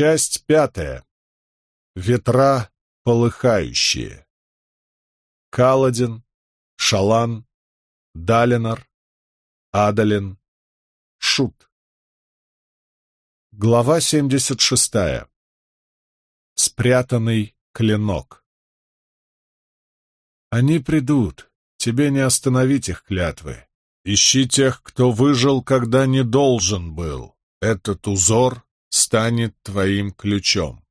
Часть пятая. Ветра полыхающие. Каладин, Шалан, Далинар, Адалин, Шут. Глава 76. Спрятанный клинок. Они придут, тебе не остановить их клятвы. Ищи тех, кто выжил, когда не должен был. Этот узор станет твоим ключом.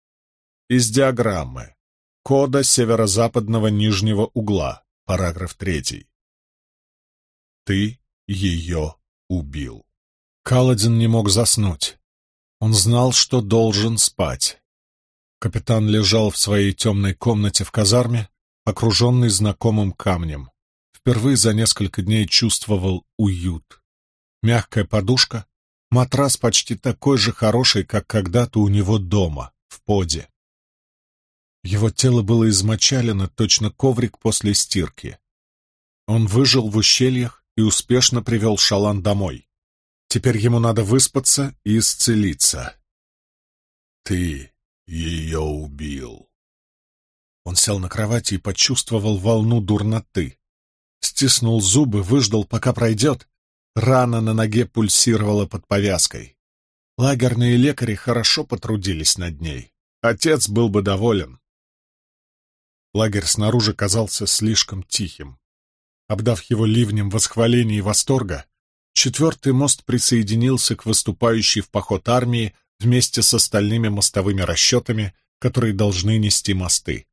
Из диаграммы. Кода северо-западного нижнего угла. Параграф третий. Ты ее убил. Каладин не мог заснуть. Он знал, что должен спать. Капитан лежал в своей темной комнате в казарме, окруженный знакомым камнем. Впервые за несколько дней чувствовал уют. Мягкая подушка, матрас почти такой же хороший, как когда-то у него дома, в поде. Его тело было измочалено, точно коврик после стирки. Он выжил в ущельях и успешно привел Шалан домой. Теперь ему надо выспаться и исцелиться. «Ты ее убил!» Он сел на кровати и почувствовал волну дурноты. Стиснул зубы, выждал, пока пройдет. Рана на ноге пульсировала под повязкой. Лагерные лекари хорошо потрудились над ней. Отец был бы доволен. Лагерь снаружи казался слишком тихим. Обдав его ливнем восхваления и восторга, четвертый мост присоединился к выступающей в поход армии вместе с остальными мостовыми расчетами, которые должны нести мосты.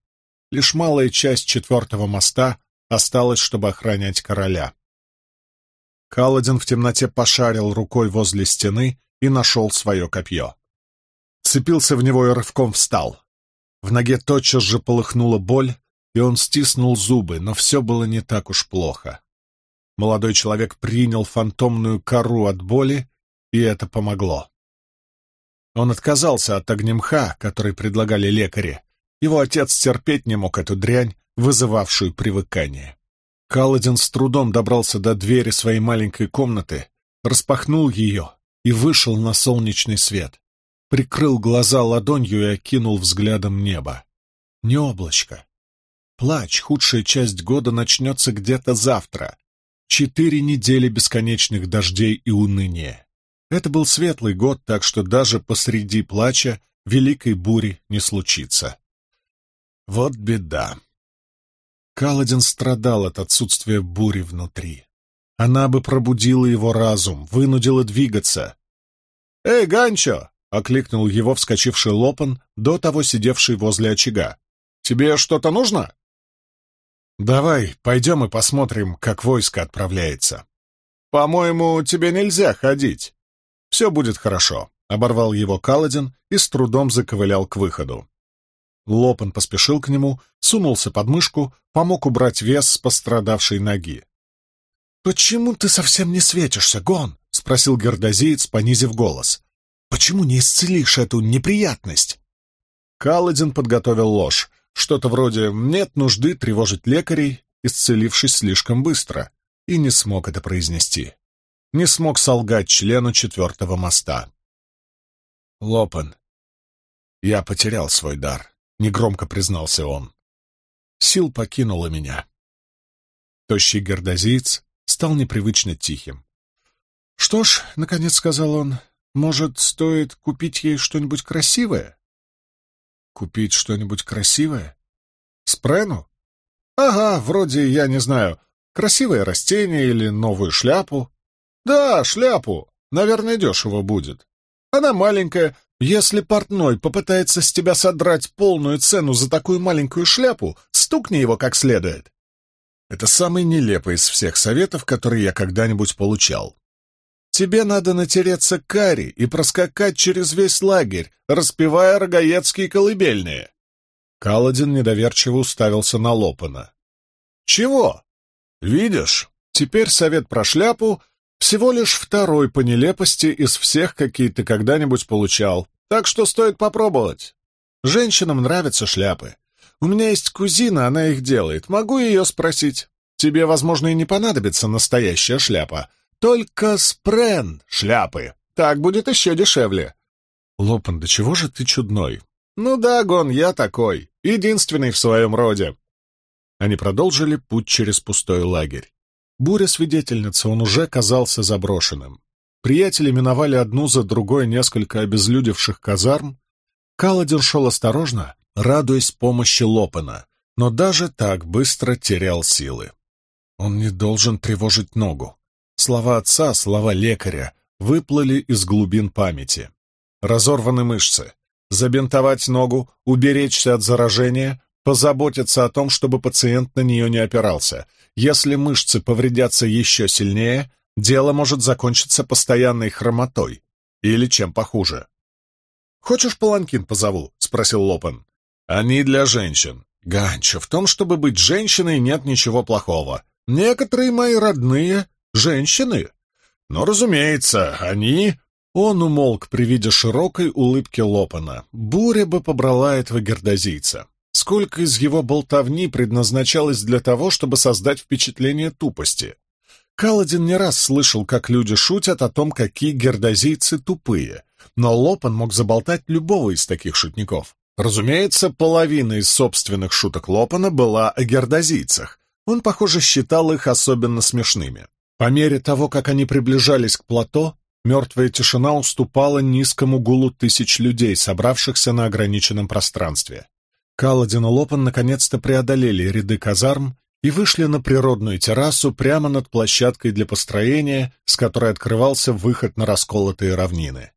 Лишь малая часть четвертого моста осталась, чтобы охранять короля. Каладин в темноте пошарил рукой возле стены и нашел свое копье. Цепился в него и рывком встал. В ноге тотчас же полыхнула боль, и он стиснул зубы, но все было не так уж плохо. Молодой человек принял фантомную кору от боли, и это помогло. Он отказался от огнемха, который предлагали лекари. Его отец терпеть не мог эту дрянь, вызывавшую привыкание. Каладин с трудом добрался до двери своей маленькой комнаты, распахнул ее и вышел на солнечный свет прикрыл глаза ладонью и окинул взглядом небо. Не облачко. Плач, худшая часть года, начнется где-то завтра. Четыре недели бесконечных дождей и уныния. Это был светлый год, так что даже посреди плача великой бури не случится. Вот беда. Каладин страдал от отсутствия бури внутри. Она бы пробудила его разум, вынудила двигаться. «Эй, Ганчо, окликнул его вскочивший Лопан, до того сидевший возле очага. «Тебе что-то нужно?» «Давай, пойдем и посмотрим, как войско отправляется». «По-моему, тебе нельзя ходить». «Все будет хорошо», — оборвал его Каладин и с трудом заковылял к выходу. Лопан поспешил к нему, сунулся под мышку, помог убрать вес с пострадавшей ноги. «Почему ты совсем не светишься, Гон?» — спросил гердозиец, понизив голос. Почему не исцелишь эту неприятность?» Каладин подготовил ложь. Что-то вроде «нет нужды тревожить лекарей», исцелившись слишком быстро, и не смог это произнести. Не смог солгать члену четвертого моста. «Лопан, я потерял свой дар», — негромко признался он. Сил покинула меня. Тощий гордозиец стал непривычно тихим. «Что ж», — наконец сказал он, может, стоит купить ей что-нибудь красивое? Купить что-нибудь красивое? Спрену? Ага, вроде, я не знаю, красивое растение или новую шляпу. Да, шляпу. Наверное, дешево будет. Она маленькая. Если портной попытается с тебя содрать полную цену за такую маленькую шляпу, стукни его как следует. Это самый нелепый из всех советов, которые я когда-нибудь получал. Тебе надо натереться карри и проскакать через весь лагерь, распевая рогаецкие колыбельные. Каладин недоверчиво уставился на Лопана. «Чего? Видишь, теперь совет про шляпу всего лишь второй по нелепости из всех, какие ты когда-нибудь получал, так что стоит попробовать. Женщинам нравятся шляпы. У меня есть кузина, она их делает. Могу ее спросить. Тебе, возможно, и не понадобится настоящая шляпа, только спрен шляпы. Так будет еще дешевле. Лопан, да чего же ты чудной? Ну да, Гон, я такой, единственный в своем роде. Они продолжили путь через пустой лагерь. Буря свидетельница, он уже казался заброшенным. Приятели миновали одну за другой несколько обезлюдевших казарм. Каладин шел осторожно, радуясь помощи Лопена, но даже так быстро терял силы. Он не должен тревожить ногу. Слова отца, слова лекаря выплыли из глубин памяти. Разорваны мышцы. Забинтовать ногу, уберечься от заражения, позаботиться о том, чтобы пациент на нее не опирался. Если мышцы повредятся еще сильнее, дело может закончиться постоянной хромотой или чем похуже. «Хочешь паланкин позову?» — спросил Лопен. «Они для женщин». «Ганчо, в том, чтобы быть женщиной, нет ничего плохого. Некоторые мои родные — женщины. Но, разумеется, они...» Он умолк при виде широкой улыбки Лопана. Буря бы побрала этого гердозийца. Сколько из его болтовни предназначалось для того, чтобы создать впечатление тупости? Каладин не раз слышал, как люди шутят о том, какие гердозийцы тупые, но Лопан мог заболтать любого из таких шутников. Разумеется, половина из собственных шуток Лопана была о гердозийцах. Он, похоже, считал их особенно смешными. По мере того, как они приближались к плато, мертвая тишина уступала низкому гулу тысяч людей, собравшихся на ограниченном пространстве. Каладин и Лопан наконец-то преодолели ряды казарм и вышли на природную террасу прямо над площадкой для построения, с которой открывался выход на расколотые равнины.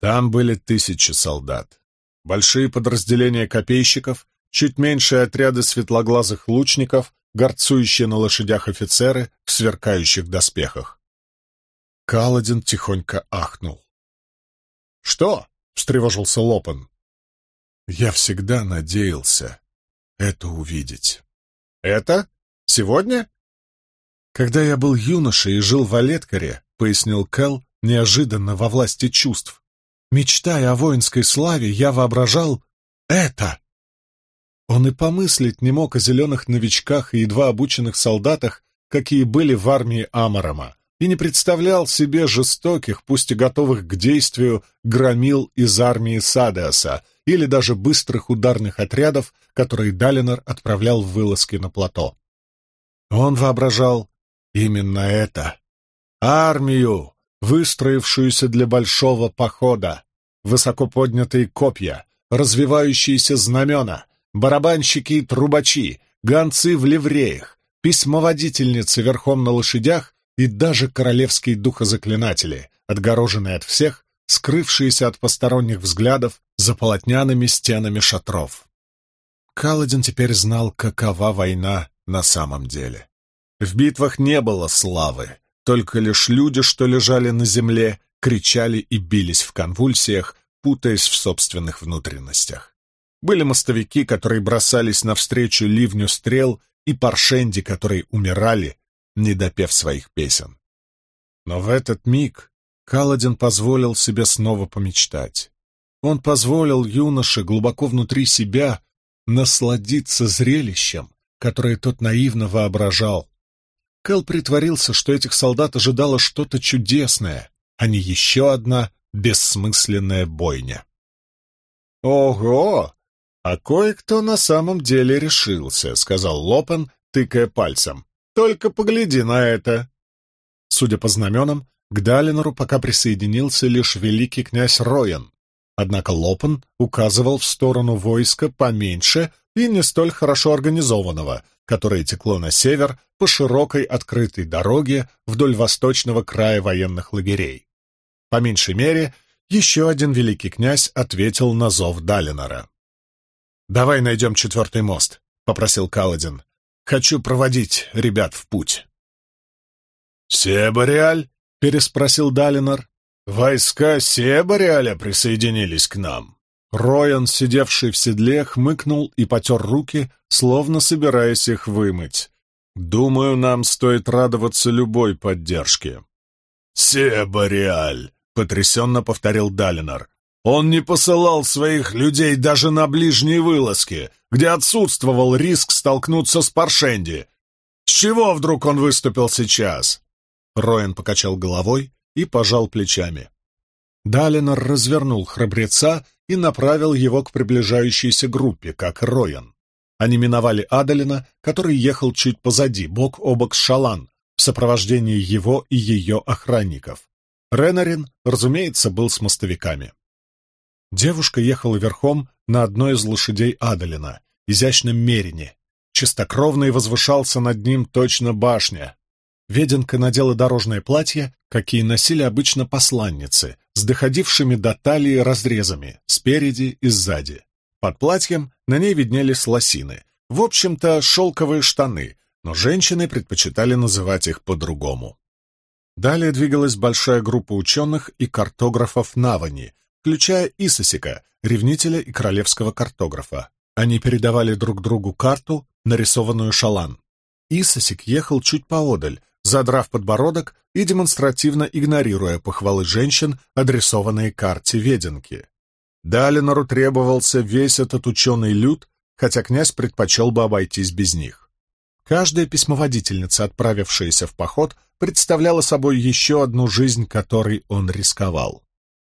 Там были тысячи солдат большие подразделения копейщиков, чуть меньшие отряды светлоглазых лучников, горцующие на лошадях офицеры в сверкающих доспехах. Каладин тихонько ахнул. «Что?» — встревожился Лопен. «Я всегда надеялся это увидеть». «Это? Сегодня?» «Когда я был юношей и жил в Олеткаре», — пояснил Кэл, неожиданно во власти чувств, Мечтая о воинской славе, я воображал это. Он и помыслить не мог о зеленых новичках и едва обученных солдатах, какие были в армии Амарама, и не представлял себе жестоких, пусть и готовых к действию, громил из армии Садеаса или даже быстрых ударных отрядов, которые Далинор отправлял в вылазки на плато. Он воображал именно это. Армию, выстроившуюся для большого похода, высоко поднятые копья, развивающиеся знамена, барабанщики и трубачи, гонцы в ливреях, письмоводительницы верхом на лошадях и даже королевские духозаклинатели, отгороженные от всех, скрывшиеся от посторонних взглядов за полотняными стенами шатров. Каладин теперь знал, какова война на самом деле. В битвах не было славы, только лишь люди, что лежали на земле, кричали и бились в конвульсиях, путаясь в собственных внутренностях. Были мостовики, которые бросались навстречу ливню стрел, и паршенди, которые умирали, не допев своих песен. Но в этот миг Каладин позволил себе снова помечтать. Он позволил юноше глубоко внутри себя насладиться зрелищем, которое тот наивно воображал, Кэл притворился, что этих солдат ожидало что-то чудесное, а не еще одна бессмысленная бойня. «Ого! А кое-кто на самом деле решился», — сказал Лопен, тыкая пальцем. «Только погляди на это!» Судя по знаменам, к Далинору пока присоединился лишь великий князь Роян, однако Лопен указывал в сторону войска поменьше и не столь хорошо организованного, которое текло на север по широкой открытой дороге вдоль восточного края военных лагерей. По меньшей мере, еще один великий князь ответил на зов Далинора. «Давай найдем четвертый мост», — попросил Каладин. «Хочу проводить ребят в путь». «Себориаль?» — переспросил Далинор. «Войска Себориаля присоединились к нам». Роян, сидевший в седле, хмыкнул и потер руки, словно собираясь их вымыть. «Думаю, нам стоит радоваться любой поддержке». «Себориаль!» — потрясенно повторил Далинор. «Он не посылал своих людей даже на ближние вылазки, где отсутствовал риск столкнуться с Паршенди. С чего вдруг он выступил сейчас?» Роян покачал головой и пожал плечами. Далинор развернул храбреца и направил его к приближающейся группе, как Роян. Они миновали Адалина, который ехал чуть позади, бок о бок с Шалан, в сопровождении его и ее охранников. Ренарин, разумеется, был с мостовиками. Девушка ехала верхом на одной из лошадей Адалина, изящном мерине. Чистокровный возвышался над ним точно башня. Веденка надела дорожное платье, какие носили обычно посланницы, с доходившими до талии разрезами, спереди и сзади. Под платьем на ней виднелись лосины. В общем-то, шелковые штаны, но женщины предпочитали называть их по-другому. Далее двигалась большая группа ученых и картографов Навани, включая Исосика, ревнителя и королевского картографа. Они передавали друг другу карту, нарисованную шалан. Исосик ехал чуть поодаль, задрав подбородок и демонстративно игнорируя похвалы женщин, адресованные карте Веденки. Далинору требовался весь этот ученый люд, хотя князь предпочел бы обойтись без них. Каждая письмоводительница, отправившаяся в поход, представляла собой еще одну жизнь, которой он рисковал.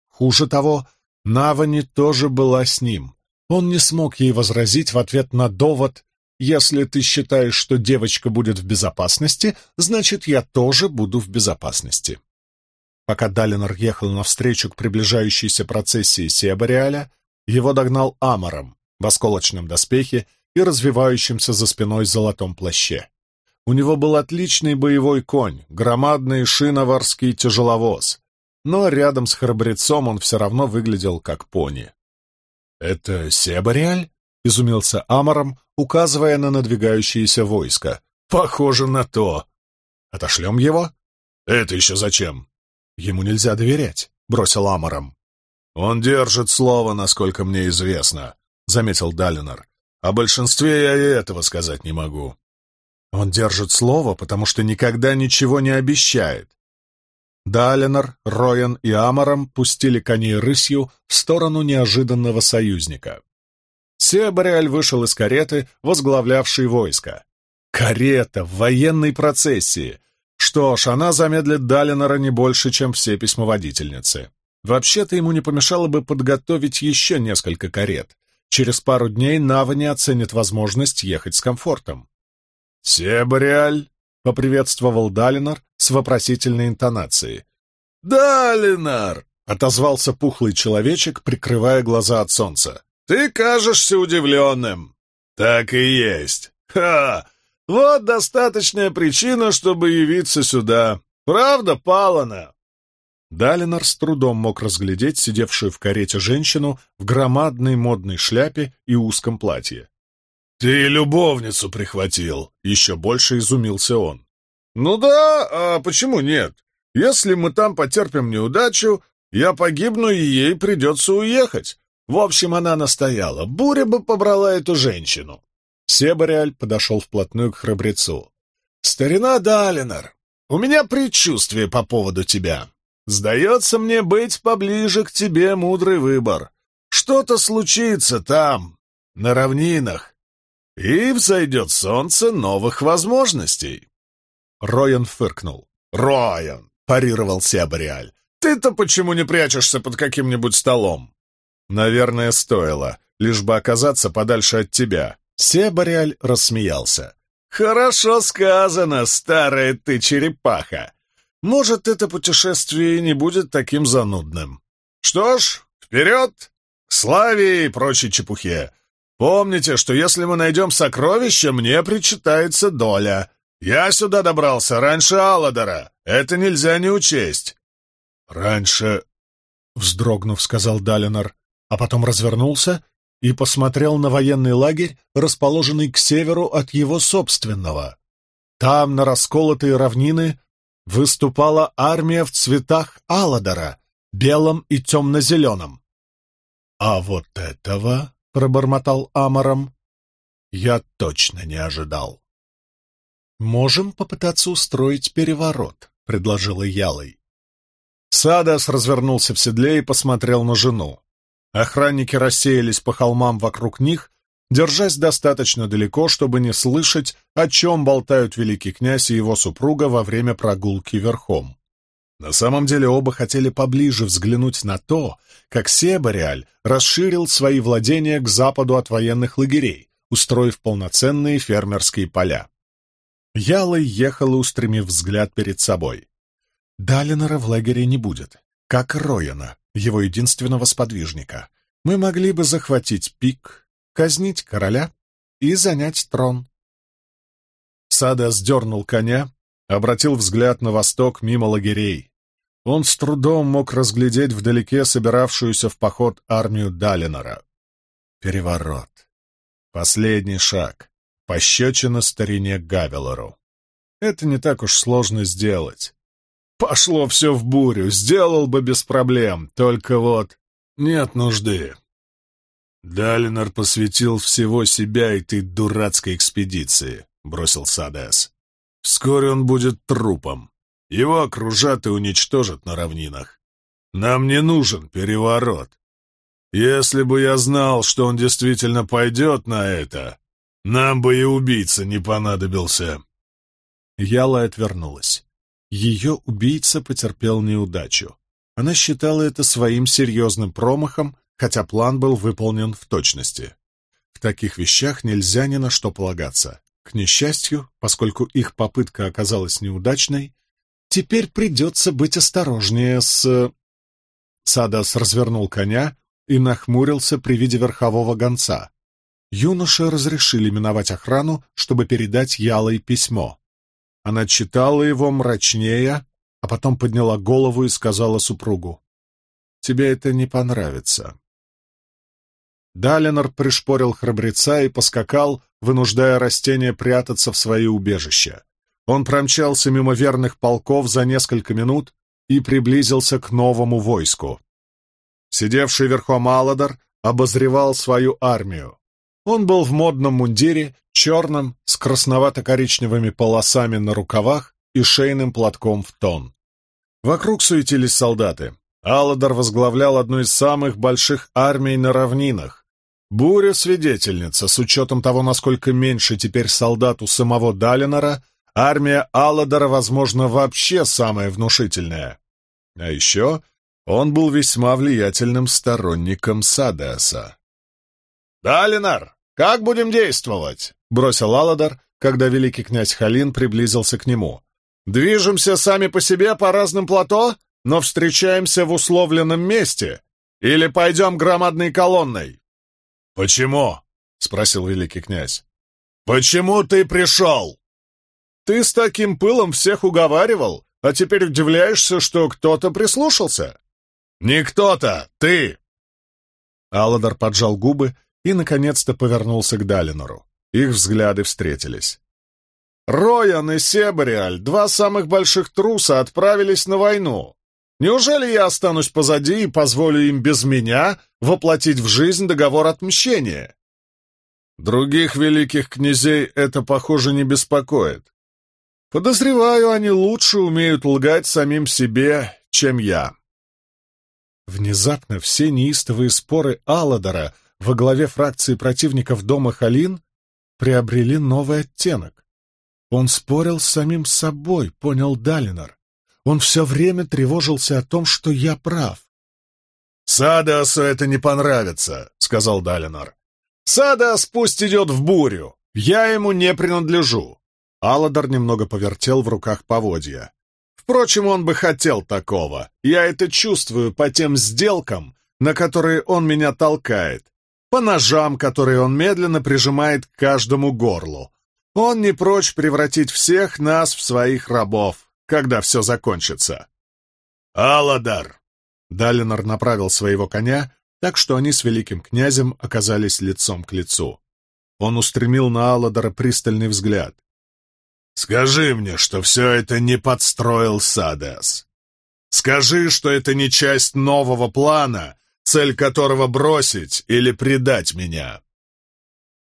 Хуже того, Навани тоже была с ним. Он не смог ей возразить в ответ на довод «Если ты считаешь, что девочка будет в безопасности, значит, я тоже буду в безопасности». Пока Далинор ехал навстречу к приближающейся процессии Себариаля, его догнал Амором в осколочном доспехе и развивающемся за спиной золотом плаще. У него был отличный боевой конь, громадный шиноварский тяжеловоз, но рядом с храбрецом он все равно выглядел как пони. «Это Себариаль?» — изумился Амором, указывая на надвигающееся войско. «Похоже на то!» «Отошлем его?» «Это еще зачем?» «Ему нельзя доверять», — бросил Амором. «Он держит слово, насколько мне известно», — заметил Далинор. «О большинстве я и этого сказать не могу». «Он держит слово, потому что никогда ничего не обещает». Далинор, Роян и Амором пустили коней рысью в сторону неожиданного союзника. Себариаль вышел из кареты, возглавлявшей войско. Карета в военной процессии. Что ж, она замедлит Далинора не больше, чем все письмоводительницы. Вообще-то ему не помешало бы подготовить еще несколько карет. Через пару дней Навани оценит возможность ехать с комфортом. «Себариаль!» — поприветствовал Далинор с вопросительной интонацией. «Далинор!» — отозвался пухлый человечек, прикрывая глаза от солнца. «Ты кажешься удивленным». «Так и есть. Ха! Вот достаточная причина, чтобы явиться сюда. Правда, Палана?» Далинор с трудом мог разглядеть сидевшую в карете женщину в громадной модной шляпе и узком платье. «Ты любовницу прихватил!» — еще больше изумился он. «Ну да, а почему нет? Если мы там потерпим неудачу, я погибну, и ей придется уехать. В общем, она настояла. Буря бы побрала эту женщину. Себариаль подошел вплотную к храбрецу. «Старина Далинор, у меня предчувствие по поводу тебя. Сдается мне быть поближе к тебе мудрый выбор. Что-то случится там, на равнинах, и взойдет солнце новых возможностей». Роян фыркнул. «Роян!» — парировал Себариаль. «Ты-то почему не прячешься под каким-нибудь столом?» «Наверное, стоило, лишь бы оказаться подальше от тебя», Себариаль рассмеялся. «Хорошо сказано, старая ты черепаха. Может, это путешествие не будет таким занудным. Что ж, вперед! К славе и прочей чепухе. Помните, что если мы найдем сокровище, мне причитается доля. Я сюда добрался раньше Алладора. Это нельзя не учесть». «Раньше...» — вздрогнув, сказал Далинор, а потом развернулся и посмотрел на военный лагерь, расположенный к северу от его собственного. Там, на расколотые равнины, выступала армия в цветах Алладора, белом и темно-зеленом. «А вот этого, — пробормотал Амором, — я точно не ожидал». «Можем попытаться устроить переворот», — предложила Ялой. Садас развернулся в седле и посмотрел на жену. Охранники рассеялись по холмам вокруг них, держась достаточно далеко, чтобы не слышать, о чем болтают великий князь и его супруга во время прогулки верхом. На самом деле оба хотели поближе взглянуть на то, как Себориаль расширил свои владения к западу от военных лагерей, устроив полноценные фермерские поля. Ялой ехала, устремив взгляд перед собой. Далинора в лагере не будет, как Рояна, его единственного сподвижника. Мы могли бы захватить пик, казнить короля и занять трон. Сада сдернул коня, обратил взгляд на восток мимо лагерей. Он с трудом мог разглядеть вдалеке собиравшуюся в поход армию Далинора. Переворот. Последний шаг. Пощечина старине Гавелору. Это не так уж сложно сделать. Пошло все в бурю, сделал бы без проблем, только вот нет нужды. Далинор посвятил всего себя этой дурацкой экспедиции, бросил Садес. Вскоре он будет трупом. Его окружат и уничтожат на равнинах. Нам не нужен переворот. Если бы я знал, что он действительно пойдет на это, нам бы и убийца не понадобился. Яла отвернулась. Ее убийца потерпел неудачу. Она считала это своим серьезным промахом, хотя план был выполнен в точности. В таких вещах нельзя ни на что полагаться. К несчастью, поскольку их попытка оказалась неудачной, теперь придется быть осторожнее с... Садас развернул коня и нахмурился при виде верхового гонца. Юноше разрешили миновать охрану, чтобы передать Ялой письмо. Она читала его мрачнее, а потом подняла голову и сказала супругу. «Тебе это не понравится». Далинор пришпорил храбреца и поскакал, вынуждая растения прятаться в свои убежища. Он промчался мимо верных полков за несколько минут и приблизился к новому войску. Сидевший верхом Аладар обозревал свою армию. Он был в модном мундире, черном, с красновато-коричневыми полосами на рукавах и шейным платком в тон. Вокруг суетились солдаты. Аладар возглавлял одну из самых больших армий на равнинах. Буря-свидетельница, с учетом того, насколько меньше теперь солдат у самого Далинора, армия Алладора, возможно, вообще самая внушительная. А еще он был весьма влиятельным сторонником Садеаса. «Далинар, как будем действовать?» — бросил Алладар, когда великий князь Халин приблизился к нему. «Движемся сами по себе по разным плато, но встречаемся в условленном месте, или пойдем громадной колонной?» «Почему?» — спросил великий князь. «Почему ты пришел?» «Ты с таким пылом всех уговаривал, а теперь удивляешься, что кто-то прислушался?» «Не кто-то, ты!» Алладар поджал губы и, наконец-то, повернулся к Далинору. Их взгляды встретились. «Роян и Себориаль, два самых больших труса, отправились на войну. Неужели я останусь позади и позволю им без меня воплотить в жизнь договор отмщения? Других великих князей это, похоже, не беспокоит. Подозреваю, они лучше умеют лгать самим себе, чем я. Внезапно все неистовые споры Алладора во главе фракции противников дома Халин приобрели новый оттенок. Он спорил с самим собой, понял Далинор. Он все время тревожился о том, что я прав. «Садасу это не понравится», — сказал Далинор. «Садас пусть идет в бурю. Я ему не принадлежу». Алладар немного повертел в руках поводья. «Впрочем, он бы хотел такого. Я это чувствую по тем сделкам, на которые он меня толкает, по ножам, которые он медленно прижимает к каждому горлу. Он не прочь превратить всех нас в своих рабов когда все закончится. «Аладар!» Далинор направил своего коня, так что они с великим князем оказались лицом к лицу. Он устремил на Аладора пристальный взгляд. «Скажи мне, что все это не подстроил Садес. Скажи, что это не часть нового плана, цель которого бросить или предать меня».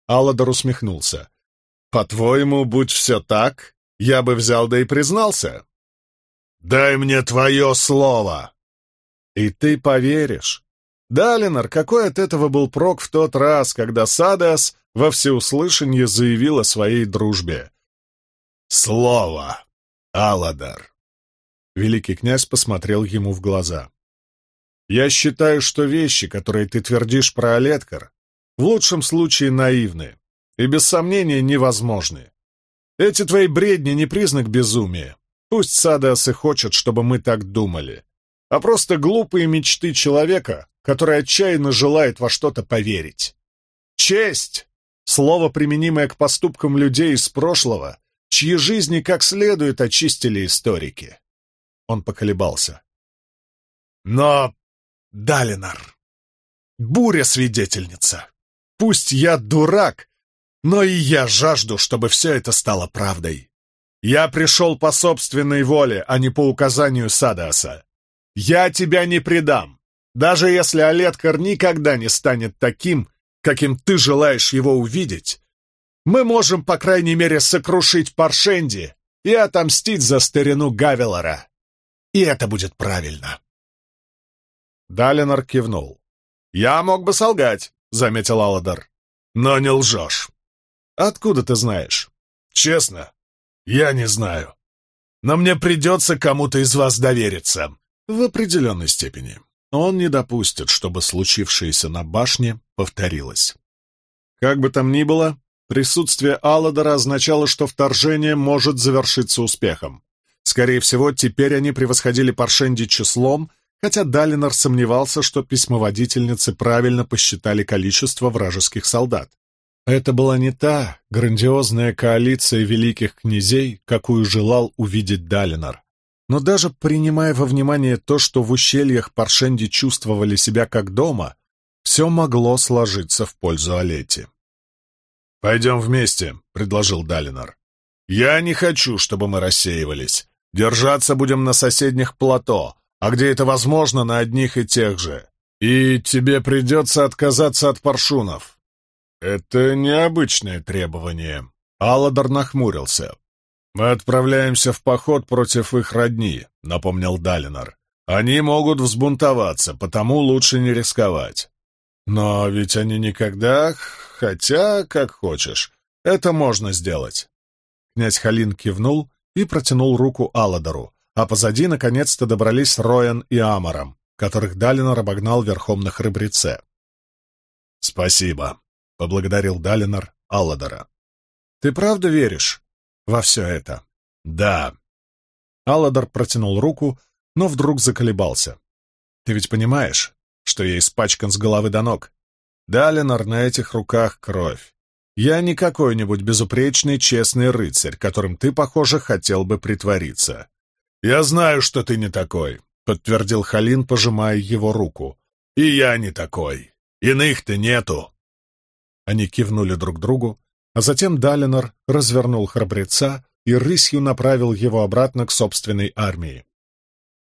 Аладор усмехнулся. «По-твоему, будь все так, я бы взял да и признался. «Дай мне твое слово!» «И ты поверишь!» Да, Ленар, какой от этого был прок в тот раз, когда Садас во всеуслышание заявил о своей дружбе? «Слово, Аладар!» Великий князь посмотрел ему в глаза. «Я считаю, что вещи, которые ты твердишь про Олеткар, в лучшем случае наивны и, без сомнения, невозможны. Эти твои бредни не признак безумия. Пусть Садас и хочет, чтобы мы так думали, а просто глупые мечты человека, который отчаянно желает во что-то поверить. Честь — слово, применимое к поступкам людей из прошлого, чьи жизни как следует очистили историки. Он поколебался. Но, Далинар, буря-свидетельница. Пусть я дурак, но и я жажду, чтобы все это стало правдой. Я пришел по собственной воле, а не по указанию Садаса. Я тебя не предам, даже если Олеткар никогда не станет таким, каким ты желаешь его увидеть. Мы можем, по крайней мере, сокрушить Паршенди и отомстить за старину Гавелора. И это будет правильно. Далинор кивнул. «Я мог бы солгать», — заметил Алладар. «Но не лжешь». «Откуда ты знаешь?» «Честно, я не знаю. Но мне придется кому-то из вас довериться». «В определенной степени. Он не допустит, чтобы случившееся на башне повторилось». Как бы там ни было, присутствие Алладора означало, что вторжение может завершиться успехом. Скорее всего, теперь они превосходили Паршенди числом, хотя Далинор сомневался, что письмоводительницы правильно посчитали количество вражеских солдат. Это была не та грандиозная коалиция великих князей, какую желал увидеть Далинор. Но даже принимая во внимание то, что в ущельях Паршенди чувствовали себя как дома, все могло сложиться в пользу Олети. «Пойдем вместе», — предложил Далинор. «Я не хочу, чтобы мы рассеивались. Держаться будем на соседних плато, а где это возможно, на одних и тех же. И тебе придется отказаться от паршунов. Это необычное требование. Алладор нахмурился. Мы отправляемся в поход против их родни, напомнил Далинор. Они могут взбунтоваться, потому лучше не рисковать. Но ведь они никогда... Хотя, как хочешь, это можно сделать. Князь Халин кивнул и протянул руку Алладору, а позади наконец-то добрались Роян и Амаром, которых Далинор обогнал верхом на храбреце. «Спасибо», — поблагодарил Далинор Алладора. «Ты правда веришь во все это?» «Да». Алладор протянул руку, но вдруг заколебался. «Ты ведь понимаешь, что я испачкан с головы до ног? Далинор на этих руках кровь. Я не какой-нибудь безупречный честный рыцарь, которым ты, похоже, хотел бы притвориться. «Я знаю, что ты не такой», — подтвердил Халин, пожимая его руку. «И я не такой. Иных-то нету». Они кивнули друг другу, а затем Далинор развернул храбреца и рысью направил его обратно к собственной армии.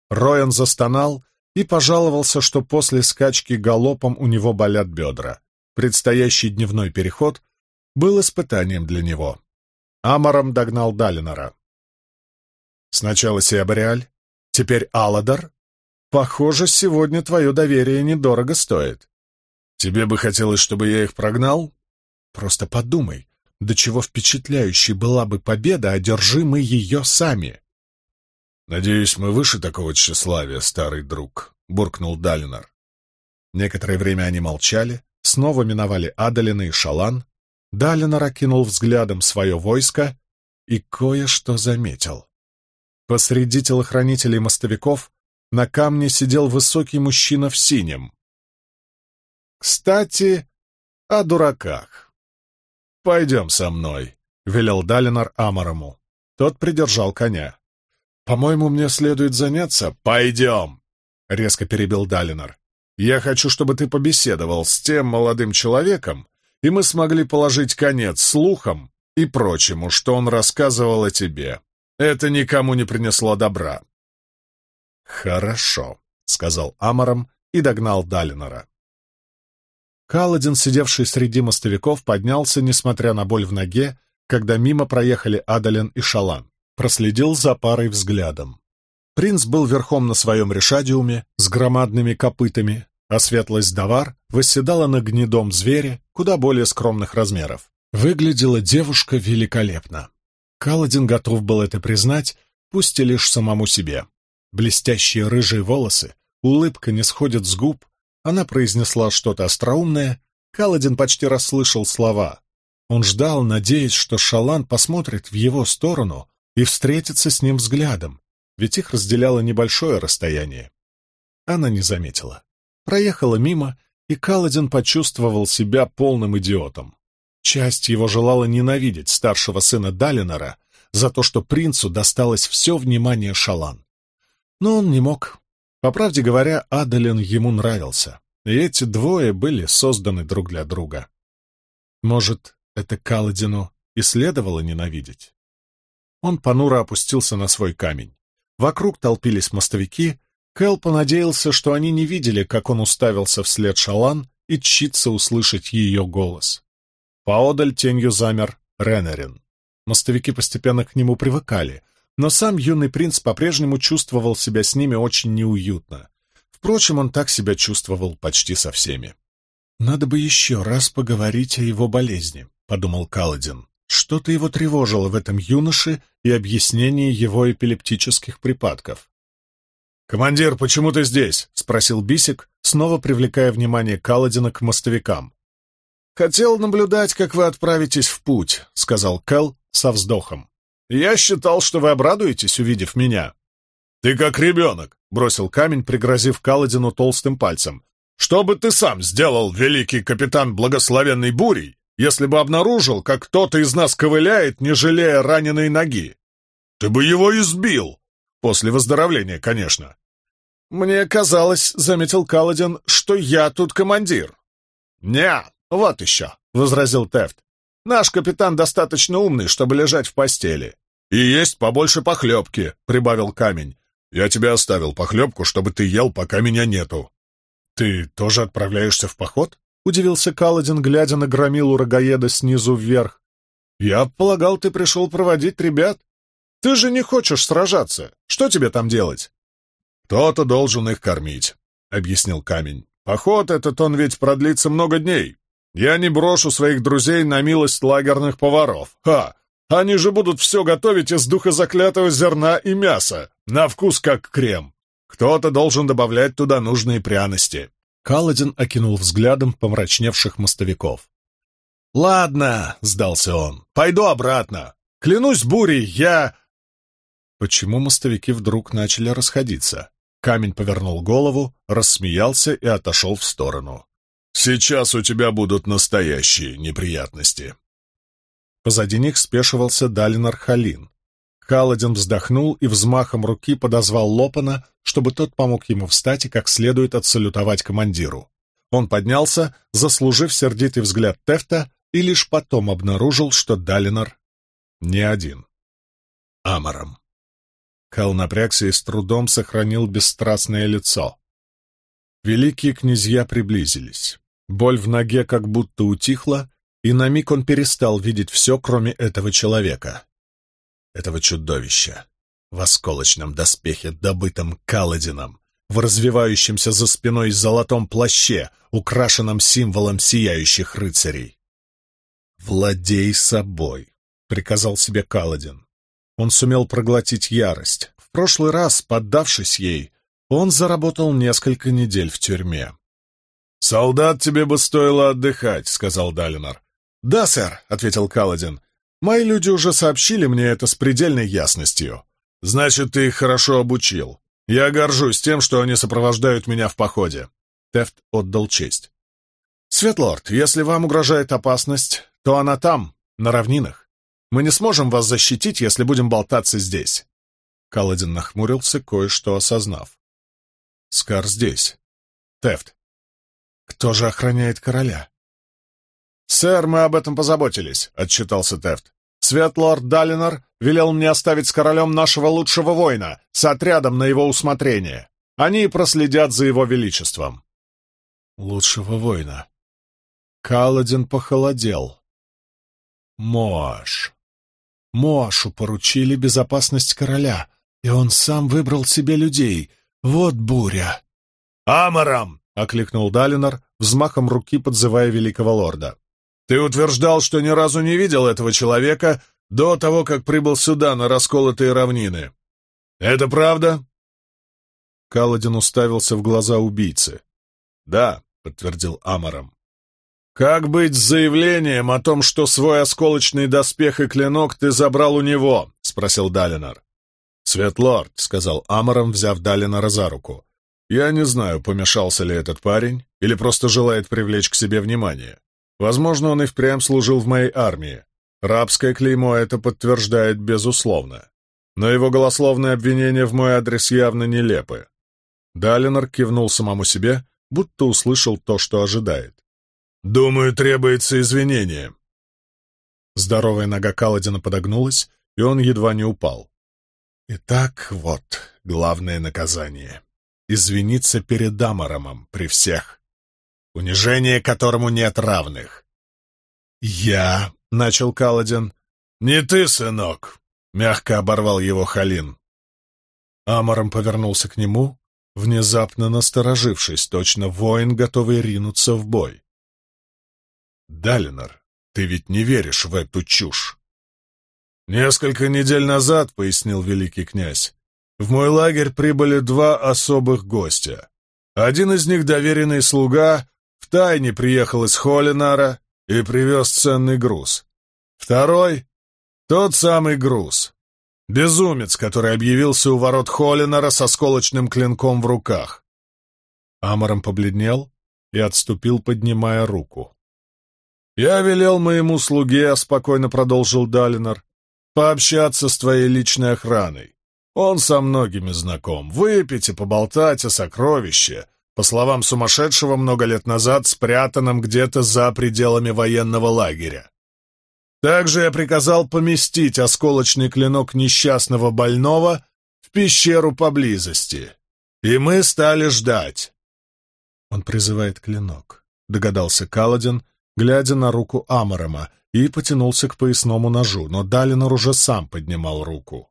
Роян застонал и пожаловался, что после скачки галопом у него болят бедра. Предстоящий дневной переход был испытанием для него. Амаром догнал Далинора. Сначала Сеабриаль, теперь Алладар. Похоже, сегодня твое доверие недорого стоит. Тебе бы хотелось, чтобы я их прогнал? Просто подумай, до чего впечатляющей была бы победа, одержи мы ее сами. Надеюсь, мы выше такого тщеславия, старый друг, — буркнул Далинар. Некоторое время они молчали, снова миновали Адалина и Шалан. Далинар окинул взглядом свое войско и кое-что заметил. Посреди телохранителей мостовиков на камне сидел высокий мужчина в синем. «Кстати, о дураках. Пойдем со мной», — велел Далинар Амарому. Тот придержал коня. «По-моему, мне следует заняться. Пойдем!» — резко перебил Далинар. «Я хочу, чтобы ты побеседовал с тем молодым человеком, и мы смогли положить конец слухам и прочему, что он рассказывал о тебе. Это никому не принесло добра. «Хорошо», — сказал Амаром и догнал Далинора. Каладин, сидевший среди мостовиков, поднялся, несмотря на боль в ноге, когда мимо проехали Адален и Шалан. Проследил за парой взглядом. Принц был верхом на своем решадиуме с громадными копытами, а светлость Давар восседала на гнедом звере куда более скромных размеров. Выглядела девушка великолепно. Каладин готов был это признать, пусть и лишь самому себе. блестящие рыжие волосы, улыбка не сходит с губ. Она произнесла что-то остроумное. Каладин почти расслышал слова. Он ждал, надеясь, что Шалан посмотрит в его сторону и встретится с ним взглядом, ведь их разделяло небольшое расстояние. Она не заметила. Проехала мимо, и Каладин почувствовал себя полным идиотом. Часть его желала ненавидеть старшего сына Далинора за то, что принцу досталось все внимание Шалан. Но он не мог. По правде говоря, Адалин ему нравился, и эти двое были созданы друг для друга. Может, это Каладину и следовало ненавидеть? Он понуро опустился на свой камень. Вокруг толпились мостовики. Кэл понадеялся, что они не видели, как он уставился вслед Шалан и чится услышать ее голос. Поодаль тенью замер Ренерин. Мостовики постепенно к нему привыкали, но сам юный принц по-прежнему чувствовал себя с ними очень неуютно. Впрочем, он так себя чувствовал почти со всеми. «Надо бы еще раз поговорить о его болезни», — подумал Каладин. Что-то его тревожило в этом юноше и объяснении его эпилептических припадков. «Командир, почему ты здесь?» — спросил Бисик, снова привлекая внимание Каладина к мостовикам. «Хотел наблюдать, как вы отправитесь в путь», — сказал Кэл со вздохом. «Я считал, что вы обрадуетесь, увидев меня». «Ты как ребенок», — бросил камень, пригрозив Каладину толстым пальцем. «Что бы ты сам сделал, великий капитан благословенной бурей, если бы обнаружил, как кто-то из нас ковыляет, не жалея раненой ноги? Ты бы его избил!» После выздоровления, конечно. «Мне казалось, — заметил Каладин, — что я тут командир». «Не, вот еще», — возразил Тефт. «Наш капитан достаточно умный, чтобы лежать в постели. И есть побольше похлебки», — прибавил камень. «Я тебе оставил похлебку, чтобы ты ел, пока меня нету». «Ты тоже отправляешься в поход?» — удивился Каладин, глядя на громилу рогаеда снизу вверх. «Я полагал, ты пришел проводить ребят. Ты же не хочешь сражаться. Что тебе там делать?» «Кто-то должен их кормить», — объяснил камень. «Поход этот, он ведь продлится много дней. Я не брошу своих друзей на милость лагерных поваров. Ха! Они же будут все готовить из духа заклятого зерна и мяса, на вкус как крем. Кто-то должен добавлять туда нужные пряности». Каладин окинул взглядом помрачневших мостовиков. «Ладно», — сдался он, — «пойду обратно. Клянусь бурей, я...» Почему мостовики вдруг начали расходиться? Камень повернул голову, рассмеялся и отошел в сторону. «Сейчас у тебя будут настоящие неприятности». Позади них спешивался Далинар Халин. Каладин вздохнул и взмахом руки подозвал Лопана, чтобы тот помог ему встать и как следует отсалютовать командиру. Он поднялся, заслужив сердитый взгляд Тефта, и лишь потом обнаружил, что Далинар не один. Амаром. Кал напрягся и с трудом сохранил бесстрастное лицо. Великие князья приблизились. Боль в ноге как будто утихла, и на миг он перестал видеть все, кроме этого человека. Этого чудовища в осколочном доспехе, добытом Каладином, в развивающемся за спиной золотом плаще, украшенном символом сияющих рыцарей. «Владей собой», — приказал себе Каладин. Он сумел проглотить ярость. В прошлый раз, поддавшись ей, он заработал несколько недель в тюрьме. «Солдат тебе бы стоило отдыхать», — сказал Далинор. «Да, сэр», — ответил Каладин. «Мои люди уже сообщили мне это с предельной ясностью». «Значит, ты их хорошо обучил. Я горжусь тем, что они сопровождают меня в походе». Тефт отдал честь. «Светлорд, если вам угрожает опасность, то она там, на равнинах. Мы не сможем вас защитить, если будем болтаться здесь. Каладин нахмурился, кое-что осознав. Скар здесь. Тефт. Кто же охраняет короля? «Сэр, мы об этом позаботились», — отчитался Тефт. «Светлорд Далинор велел мне оставить с королем нашего лучшего воина, с отрядом на его усмотрение. Они проследят за его величеством». «Лучшего воина». Каладин похолодел. «Мош». Моашу поручили безопасность короля, и он сам выбрал себе людей. Вот буря!» «Амарам!» — окликнул Далинор, взмахом руки подзывая великого лорда. «Ты утверждал, что ни разу не видел этого человека до того, как прибыл сюда, на расколотые равнины. Это правда?» Каладин уставился в глаза убийцы. «Да», — подтвердил Амаром. «Как быть с заявлением о том, что свой осколочный доспех и клинок ты забрал у него?» — спросил Далинар. «Светлорд», — сказал Амаром, взяв Далинара за руку. «Я не знаю, помешался ли этот парень или просто желает привлечь к себе внимание. Возможно, он и впрямь служил в моей армии. Рабское клеймо это подтверждает безусловно. Но его голословные обвинения в мой адрес явно нелепы. Далинор кивнул самому себе, будто услышал то, что ожидает. «Думаю, требуется извинение». Здоровая нога Каладина подогнулась, и он едва не упал. Итак, вот главное наказание. Извиниться перед Амаромом при всех. Унижение, которому нет равных. «Я...» — начал Каладин. «Не ты, сынок!» — мягко оборвал его Халин. Амаром повернулся к нему, внезапно насторожившись, точно воин, готовый ринуться в бой. «Далинор, ты ведь не веришь в эту чушь?» «Несколько недель назад, — пояснил великий князь, — в мой лагерь прибыли два особых гостя. Один из них, доверенный слуга, втайне приехал из Холинара и привез ценный груз. Второй — тот самый груз, Безумец, который объявился у ворот Холлинора со сколочным клинком в руках. Амором побледнел и отступил, поднимая руку. «Я велел моему слуге, — спокойно продолжил Далинор, — пообщаться с твоей личной охраной. Он со многими знаком. Выпить и поболтать о сокровище, по словам сумасшедшего много лет назад, спрятанном где-то за пределами военного лагеря. Также я приказал поместить осколочный клинок несчастного больного в пещеру поблизости. И мы стали ждать. Он призывает клинок, догадался Каладин, глядя на руку Амарема, и потянулся к поясному ножу, но Далинор уже сам поднимал руку.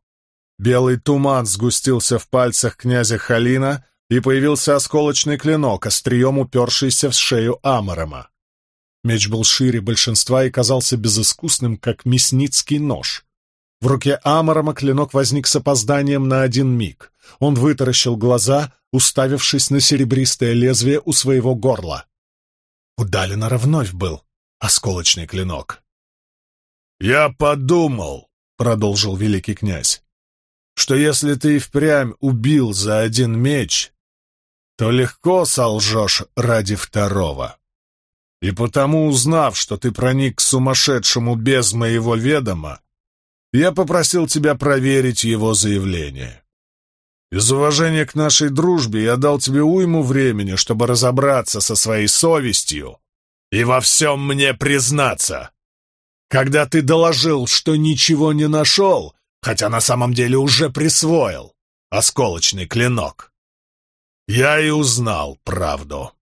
Белый туман сгустился в пальцах князя Халина, и появился осколочный клинок, острием упершийся в шею Амарема. Меч был шире большинства и казался безыскусным, как мясницкий нож. В руке Амарама клинок возник с опозданием на один миг. Он вытаращил глаза, уставившись на серебристое лезвие у своего горла. У Далинора вновь был осколочный клинок. «Я подумал», — продолжил великий князь, «что если ты и впрямь убил за один меч, то легко солжешь ради второго». И потому, узнав, что ты проник к сумасшедшему без моего ведома, я попросил тебя проверить его заявление. Из уважения к нашей дружбе я дал тебе уйму времени, чтобы разобраться со своей совестью и во всем мне признаться. Когда ты доложил, что ничего не нашел, хотя на самом деле уже присвоил осколочный клинок, я и узнал правду.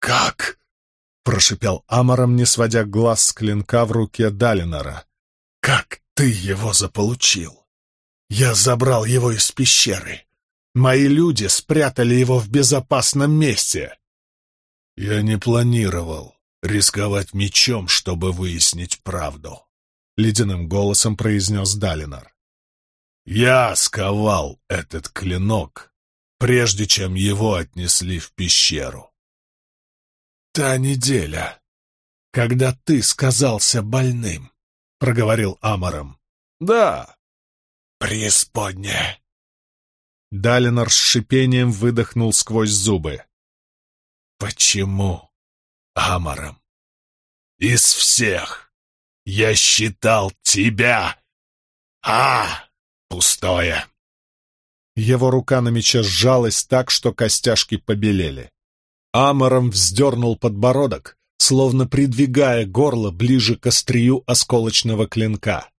«Как?» — прошипел Амаром, не сводя глаз с клинка в руке Далинора. «Как ты его заполучил? Я забрал его из пещеры. Мои люди спрятали его в безопасном месте». «Я не планировал рисковать мечом, чтобы выяснить правду», — ледяным голосом произнес Далинор. «Я сковал этот клинок, прежде чем его отнесли в пещеру. «Та неделя, когда ты сказался больным», — проговорил Амором. «Да». «Преисподня». Далинор с шипением выдохнул сквозь зубы. «Почему, Амором? Из всех я считал тебя. А, пустое!» Его рука на мече сжалась так, что костяшки побелели. Амором вздернул подбородок, словно придвигая горло ближе к острию осколочного клинка.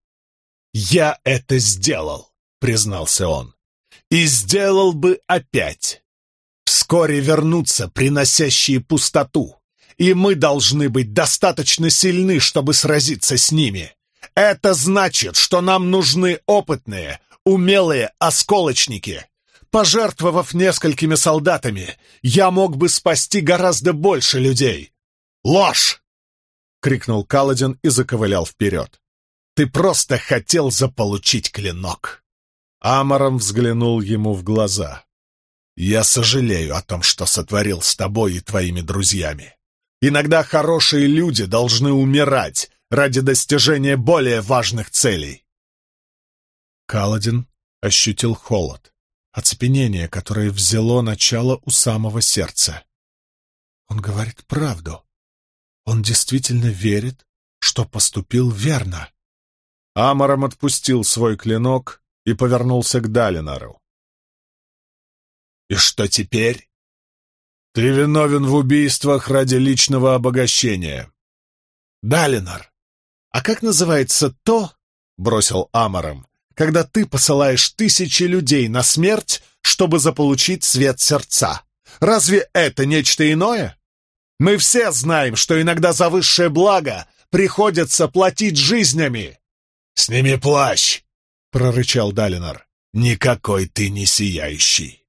«Я это сделал», — признался он, — «и сделал бы опять. Вскоре вернутся приносящие пустоту, и мы должны быть достаточно сильны, чтобы сразиться с ними. Это значит, что нам нужны опытные, умелые осколочники, Пожертвовав несколькими солдатами, я мог бы спасти гораздо больше людей. Ложь! крикнул Каладин и заковылял вперед. Ты просто хотел заполучить клинок. Амором взглянул ему в глаза. Я сожалею о том, что сотворил с тобой и твоими друзьями. Иногда хорошие люди должны умирать ради достижения более важных целей. Каладин ощутил холод, оцепенение, которое взяло начало у самого сердца. Он говорит правду. Он действительно верит, что поступил верно. Амаром отпустил свой клинок и повернулся к Далинару. «И что теперь?» «Ты виновен в убийствах ради личного обогащения». «Далинар, а как называется то, — бросил Амаром, — когда ты посылаешь тысячи людей на смерть, чтобы заполучить свет сердца? Разве это нечто иное? Мы все знаем, что иногда за высшее благо приходится платить жизнями». «Сними плащ!» — прорычал Далинар. «Никакой ты не сияющий!»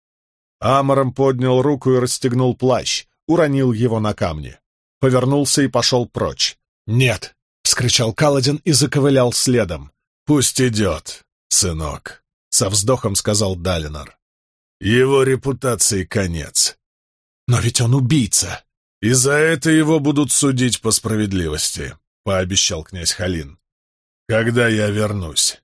Амором поднял руку и расстегнул плащ, уронил его на камни. Повернулся и пошел прочь. «Нет!» — вскричал Каладин и заковылял следом. «Пусть идет, сынок!» — со вздохом сказал Далинар. «Его репутации конец». «Но ведь он убийца!» «И за это его будут судить по справедливости», — пообещал князь Халин. «Когда я вернусь.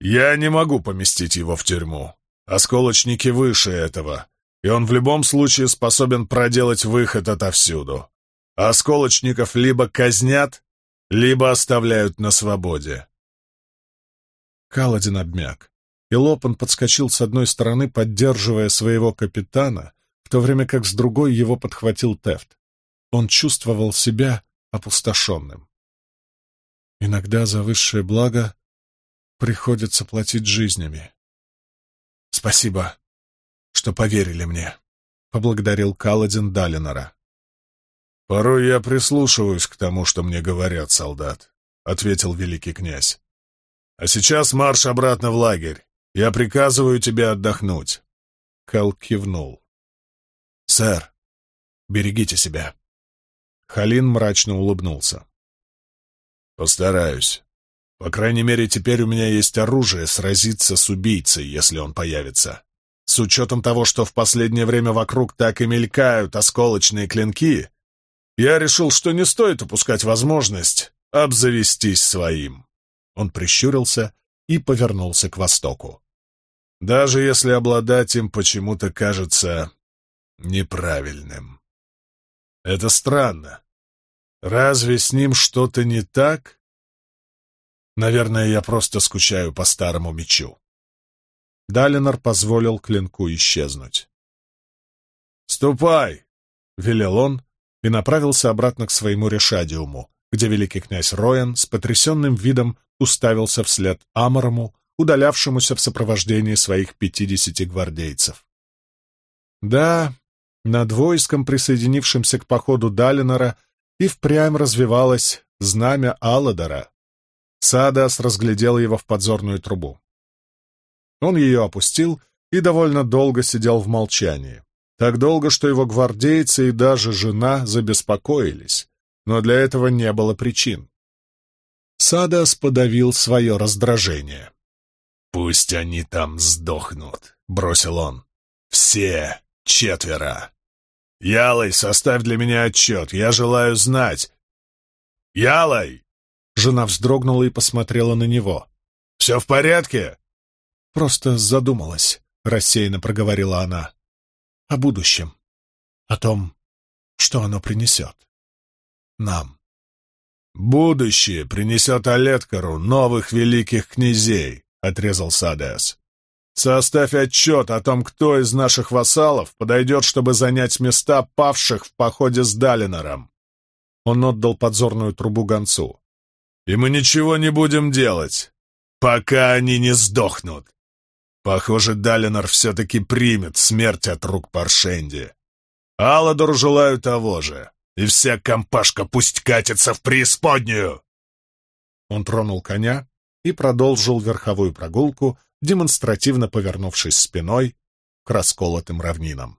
Я не могу поместить его в тюрьму. Осколочники выше этого, и он в любом случае способен проделать выход отовсюду. Осколочников либо казнят, либо оставляют на свободе. Каладин обмяк, и Лопан подскочил с одной стороны, поддерживая своего капитана, в то время как с другой его подхватил Тефт. Он чувствовал себя опустошенным. Иногда за высшее благо приходится платить жизнями. «Спасибо, что поверили мне», — поблагодарил Каладин Далинора. «Порой я прислушиваюсь к тому, что мне говорят, солдат», — ответил великий князь. «А сейчас марш обратно в лагерь. Я приказываю тебе отдохнуть». Кал кивнул. «Сэр, берегите себя». Халин мрачно улыбнулся. «Постараюсь. По крайней мере, теперь у меня есть оружие сразиться с убийцей, если он появится. С учетом того, что в последнее время вокруг так и мелькают осколочные клинки, я решил, что не стоит упускать возможность обзавестись своим. Он прищурился и повернулся к востоку. Даже если обладать им почему-то кажется неправильным. Это странно. Разве с ним что-то не так? Наверное, я просто скучаю по старому мечу. Далинор позволил клинку исчезнуть. «Ступай!» — велел он и направился обратно к своему решадиуму, где великий князь Роян с потрясенным видом уставился вслед Аморому, удалявшемуся в сопровождении своих пятидесяти гвардейцев. Да, над войском, присоединившимся к походу Далинора, и впрямь развивалось знамя Алладора. Садас разглядел его в подзорную трубу. Он ее опустил и довольно долго сидел в молчании. Так долго, что его гвардейцы и даже жена забеспокоились, но для этого не было причин. Садас подавил свое раздражение. «Пусть они там сдохнут», — бросил он. «Все четверо. Ялой, составь для меня отчет, я желаю знать». «Ялой!» Жена вздрогнула и посмотрела на него. «Все в порядке?» Просто задумалась, рассеянно проговорила она. О будущем. О том, что оно принесет. Нам. «Будущее принесет Олеткару новых великих князей», — отрезал Садеас. «Составь отчет о том, кто из наших вассалов подойдет, чтобы занять места павших в походе с Далинором». Он отдал подзорную трубу гонцу. «И мы ничего не будем делать, пока они не сдохнут. Похоже, Далинор все-таки примет смерть от рук Паршенди. Алладору желаю того же, и вся компашка пусть катится в преисподнюю!» Он тронул коня и продолжил верховую прогулку, демонстративно повернувшись спиной к расколотым равнинам.